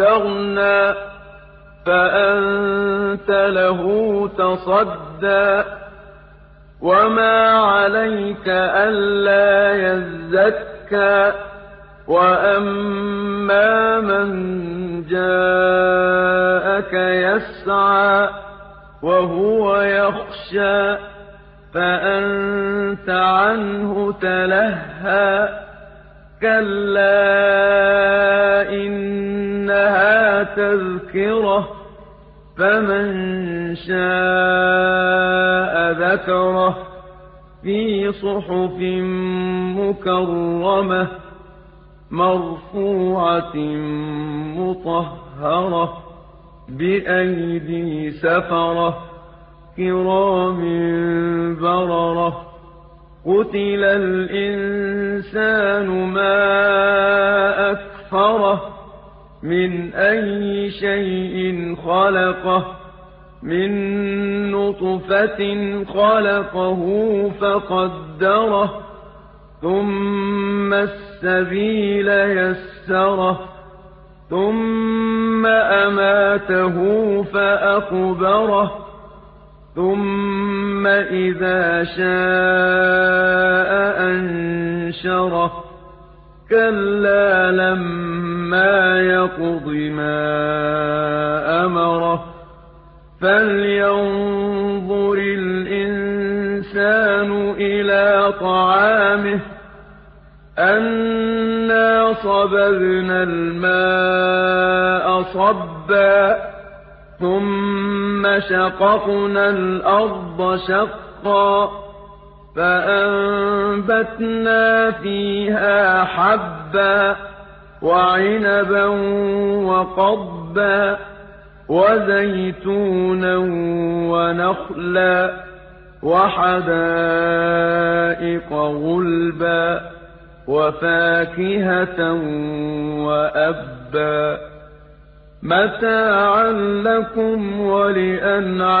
اسْتَغْنَىٰ فَأَنتَ لَهُ تَصَدَّىٰ وَمَا عَلَيْكَ أَلَّا يَزَّكَّىٰ وَأَمَّا مَن جَاءَكَ يَسْعَىٰ وَهُوَ يَخْشَىٰ فَأَنتَ عَنْهُ تَلَهَّىٰ كَلَّا تَذْكِرَةٌ فَمَن شَاءَ ذَكَرَهُ فِي صُحُفٍ مُّكَرَّمَةٍ مَّرْفُوعَةٍ مُّطَهَّرَةٍ بِأَيْدِي سَفَرَةٍ كِرَامٍ بَرَرَةٍ. قُتِلَ الْإِنسَانُ مَا أَكْفَرَهُ مِنْ أَيِّ شَيْءٍ خَلَقَهُ مِن نُّطْفَةٍ خَلَقَهُ فَقَدَّرَهُ ثُمَّ السَّبِيلَ يَسَّرَهُ ثُمَّ أَمَاتَهُ فَأَقْبَرَهُ ثُمَّ إِذَا شَاءَ أَنشَرَهُ. كَلَّا لَمَّا يَقْضِ مَا أَمَرَهُ فَلْيَنظُرِ الْإِنسَانُ إِلَىٰ طَعَامِهِ أَنَّا صَبَبْنَا الْمَاءَ صَبًّا ثُمَّ شَقَقْنَا الْأَرْضَ شَقًّا فَأَنبَتْنَا فِيهَا حَبًّا وَعِنَبًا وَقَضْبًا وَزَيْتُونًا وَنَخْلًا وَحَدَائِقَ غُلْبًا وَفَاكِهَةً وَأَبًّا مَّتَاعًا لَّكُمْ وَلِأَنْعَامِكُمْ